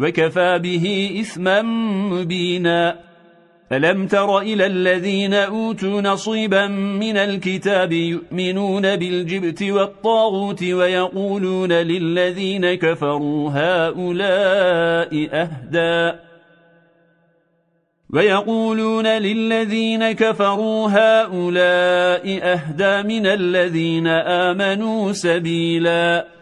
وكفى به إثما مبينا. ألم تر إلى الذين أوتوا نصيبا من الكتاب يؤمنون بالجبت والطاغوت ويقولون للذين كفروا هؤلاء أهدى. ويقولون للذين كفروا هؤلاء أهدى من الذين آمنوا سبيلاً.